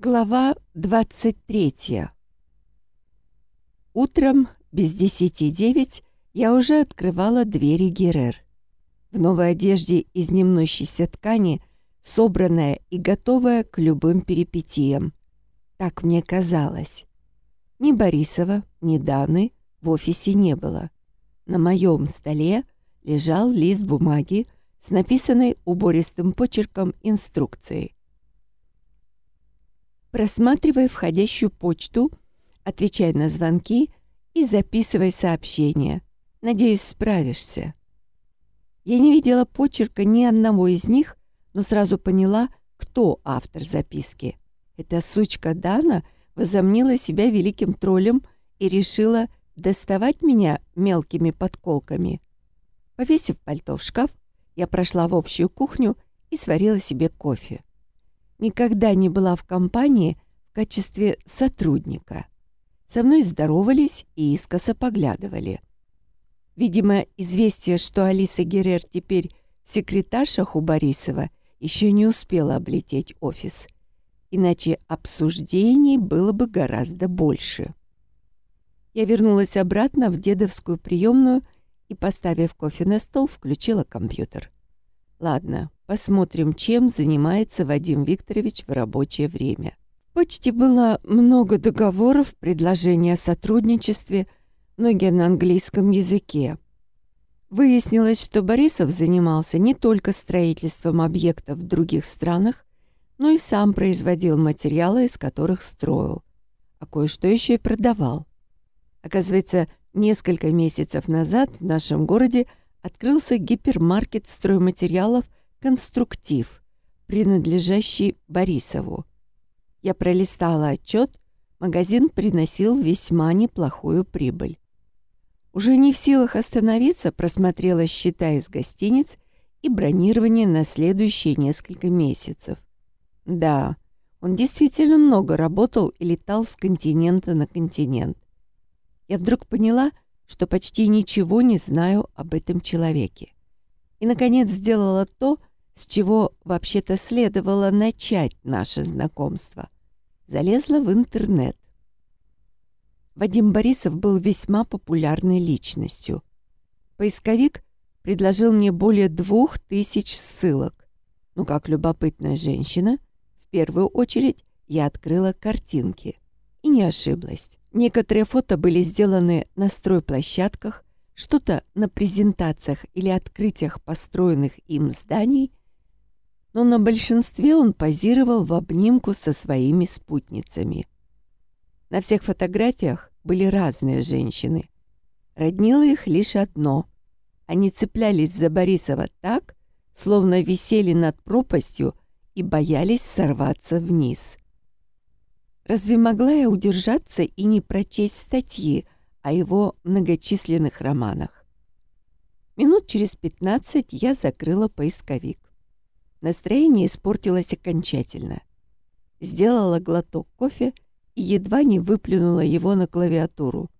Глава 23 Утром без десяти девять я уже открывала двери Герер. В новой одежде из немнущейся ткани, собранная и готовая к любым перипетиям. Так мне казалось. Ни Борисова, ни Даны в офисе не было. На моем столе лежал лист бумаги с написанной убористым почерком инструкцией. Просматривай входящую почту, отвечай на звонки и записывай сообщения. Надеюсь, справишься. Я не видела почерка ни одного из них, но сразу поняла, кто автор записки. Эта сучка Дана возомнила себя великим троллем и решила доставать меня мелкими подколками. Повесив пальто в шкаф, я прошла в общую кухню и сварила себе кофе никогда не была в компании в качестве сотрудника. Со мной здоровались и искоса поглядывали. Видимо, известие, что Алиса Герер теперь в секретаршах у Борисова, еще не успела облететь офис. Иначе обсуждений было бы гораздо больше. Я вернулась обратно в дедовскую приемную и, поставив кофе на стол, включила компьютер. Ладно, Посмотрим, чем занимается Вадим Викторович в рабочее время. В почте было много договоров, предложений о сотрудничестве, многие на английском языке. Выяснилось, что Борисов занимался не только строительством объектов в других странах, но и сам производил материалы, из которых строил, а кое-что еще и продавал. Оказывается, несколько месяцев назад в нашем городе открылся гипермаркет стройматериалов – конструктив, принадлежащий Борисову. Я пролистала отчет, магазин приносил весьма неплохую прибыль. Уже не в силах остановиться, просмотрела счета из гостиниц и бронирование на следующие несколько месяцев. Да, он действительно много работал и летал с континента на континент. Я вдруг поняла, что почти ничего не знаю об этом человеке. И, наконец, сделала то, с чего вообще-то следовало начать наше знакомство. Залезла в интернет. Вадим Борисов был весьма популярной личностью. Поисковик предложил мне более двух тысяч ссылок. Но как любопытная женщина, в первую очередь я открыла картинки. И не ошиблась. Некоторые фото были сделаны на стройплощадках, что-то на презентациях или открытиях построенных им зданий, но на большинстве он позировал в обнимку со своими спутницами. На всех фотографиях были разные женщины. Роднило их лишь одно. Они цеплялись за Борисова так, словно висели над пропастью и боялись сорваться вниз. Разве могла я удержаться и не прочесть статьи о его многочисленных романах? Минут через пятнадцать я закрыла поисковик. Настроение испортилось окончательно. Сделала глоток кофе и едва не выплюнула его на клавиатуру.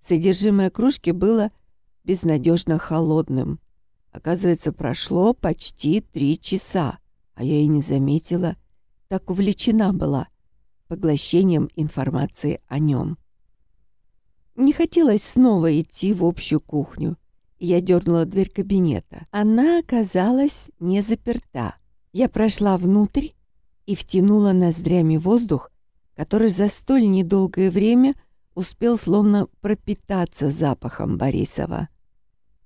Содержимое кружки было безнадежно холодным. Оказывается, прошло почти три часа, а я и не заметила. Так увлечена была поглощением информации о нем. Не хотелось снова идти в общую кухню. Я дернула дверь кабинета. Она оказалась не заперта. Я прошла внутрь и втянула ноздрями воздух, который за столь недолгое время успел словно пропитаться запахом Борисова.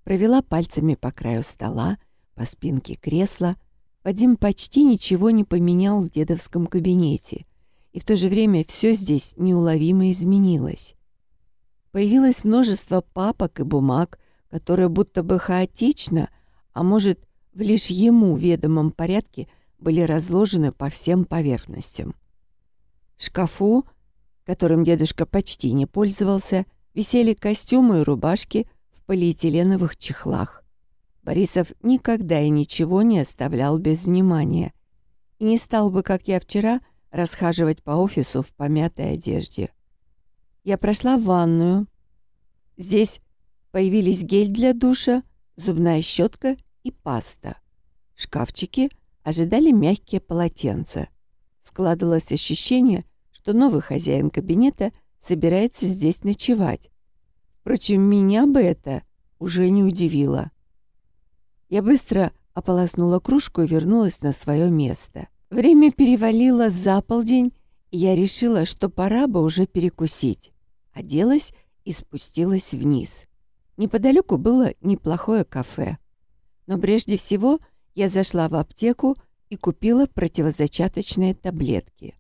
Провела пальцами по краю стола, по спинке кресла. Вадим почти ничего не поменял в дедовском кабинете, и в то же время все здесь неуловимо изменилось. Появилось множество папок и бумаг, которые будто бы хаотично, а может, в лишь ему ведомом порядке были разложены по всем поверхностям. В шкафу, которым дедушка почти не пользовался, висели костюмы и рубашки в полиэтиленовых чехлах. Борисов никогда и ничего не оставлял без внимания и не стал бы, как я вчера, расхаживать по офису в помятой одежде. Я прошла в ванную. Здесь Появились гель для душа, зубная щетка и паста. В шкафчике ожидали мягкие полотенца. Складывалось ощущение, что новый хозяин кабинета собирается здесь ночевать. Впрочем, меня бы это уже не удивило. Я быстро ополоснула кружку и вернулась на свое место. Время перевалило за полдень, и я решила, что пора бы уже перекусить. Оделась и спустилась вниз. Неподалеку было неплохое кафе. Но прежде всего я зашла в аптеку и купила противозачаточные таблетки.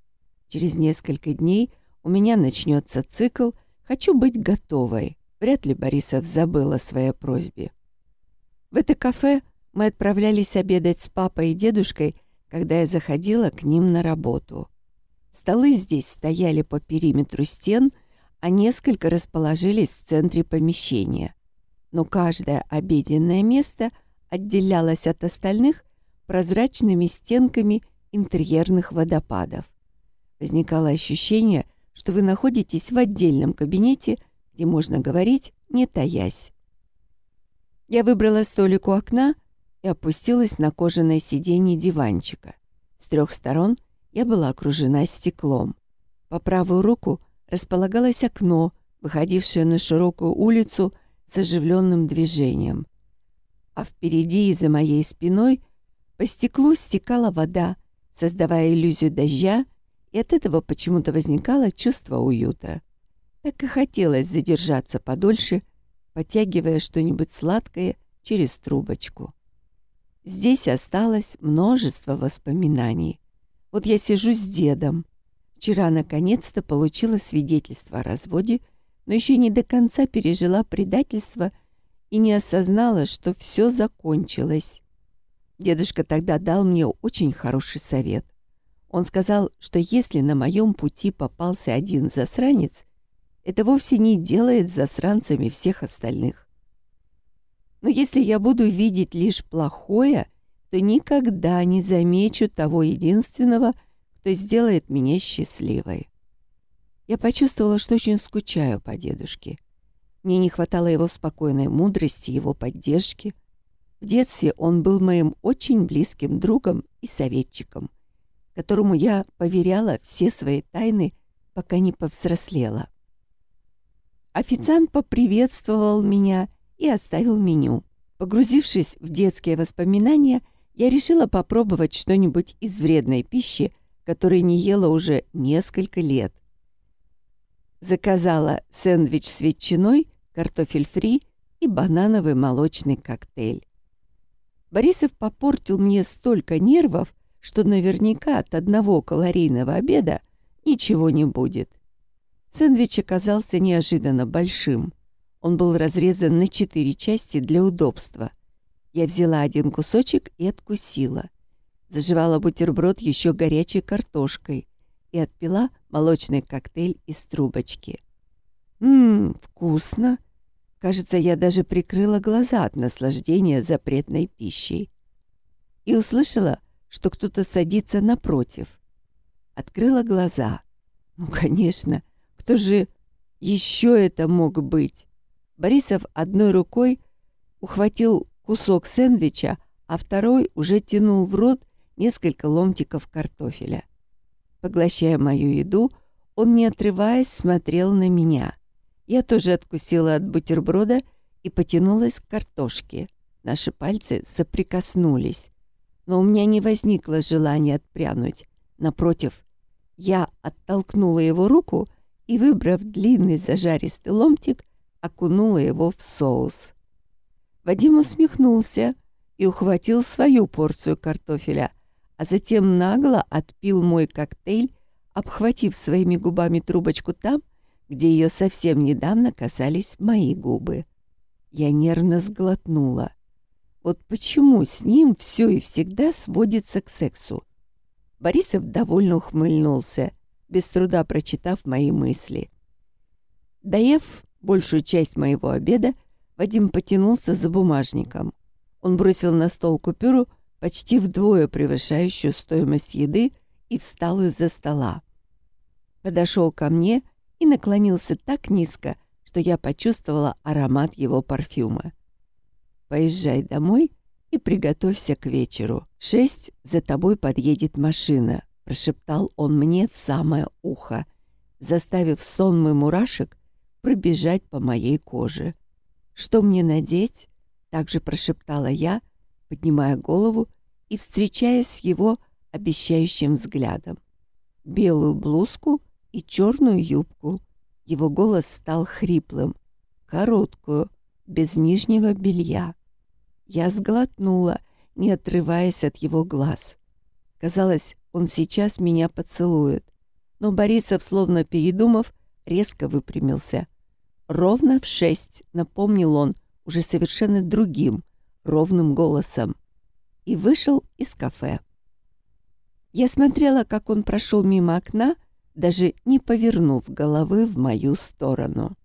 Через несколько дней у меня начнется цикл «Хочу быть готовой». Вряд ли Борисов забыл о своей просьбе. В это кафе мы отправлялись обедать с папой и дедушкой, когда я заходила к ним на работу. Столы здесь стояли по периметру стен, а несколько расположились в центре помещения. Но каждое обеденное место отделялось от остальных прозрачными стенками интерьерных водопадов. Возникало ощущение, что вы находитесь в отдельном кабинете, где можно говорить, не таясь. Я выбрала столик у окна и опустилась на кожаное сиденье диванчика. С трех сторон я была окружена стеклом. По правую руку располагалось окно, выходившее на широкую улицу с оживленным движением. А впереди и за моей спиной по стеклу стекала вода, создавая иллюзию дождя, и от этого почему-то возникало чувство уюта. Так и хотелось задержаться подольше, потягивая что-нибудь сладкое через трубочку. Здесь осталось множество воспоминаний. Вот я сижу с дедом. Вчера наконец-то получила свидетельство о разводе, но еще не до конца пережила предательство и не осознала, что все закончилось. Дедушка тогда дал мне очень хороший совет. Он сказал, что если на моем пути попался один засранец, это вовсе не делает засранцами всех остальных. Но если я буду видеть лишь плохое, то никогда не замечу того единственного, кто сделает меня счастливой. Я почувствовала, что очень скучаю по дедушке. Мне не хватало его спокойной мудрости, его поддержки — в детстве он был моим очень близким другом и советчиком, которому я поверяла все свои тайны, пока не повзрослела. Официант поприветствовал меня и оставил меню. Погрузившись в детские воспоминания, я решила попробовать что-нибудь из вредной пищи, которой не ела уже несколько лет. Заказала сэндвич с ветчиной, картофель фри и банановый молочный коктейль. Борисов попортил мне столько нервов, что наверняка от одного калорийного обеда ничего не будет. Сэндвич оказался неожиданно большим. Он был разрезан на четыре части для удобства. Я взяла один кусочек и откусила. Заживала бутерброд еще горячей картошкой и отпила молочный коктейль из трубочки. «Ммм, вкусно!» Кажется, я даже прикрыла глаза от наслаждения запретной пищей. И услышала, что кто-то садится напротив. Открыла глаза. Ну, конечно, кто же еще это мог быть? Борисов одной рукой ухватил кусок сэндвича, а второй уже тянул в рот несколько ломтиков картофеля. Поглощая мою еду, он, не отрываясь, смотрел на меня. Я тоже откусила от бутерброда и потянулась к картошке. Наши пальцы соприкоснулись. Но у меня не возникло желания отпрянуть. Напротив, я оттолкнула его руку и, выбрав длинный зажаристый ломтик, окунула его в соус. Вадим усмехнулся и ухватил свою порцию картофеля, а затем нагло отпил мой коктейль, обхватив своими губами трубочку там, где ее совсем недавно касались мои губы. Я нервно сглотнула. Вот почему с ним все и всегда сводится к сексу? Борисов довольно ухмыльнулся, без труда прочитав мои мысли. Доев большую часть моего обеда, Вадим потянулся за бумажником. Он бросил на стол купюру, почти вдвое превышающую стоимость еды, и встал из-за стола. Подошел ко мне и наклонился так низко, что я почувствовала аромат его парфюма. «Поезжай домой и приготовься к вечеру. Шесть за тобой подъедет машина», — прошептал он мне в самое ухо, заставив сонмы мурашек пробежать по моей коже. «Что мне надеть?» — также прошептала я, поднимая голову и встречаясь с его обещающим взглядом. «Белую блузку и черную юбку». Его голос стал хриплым. «Короткую, без нижнего белья». Я сглотнула, не отрываясь от его глаз. Казалось, он сейчас меня поцелует. Но Борисов, словно передумав, резко выпрямился. «Ровно в шесть», — напомнил он уже совершенно другим, ровным голосом. И вышел из кафе. Я смотрела, как он прошел мимо окна, даже не повернув головы в мою сторону.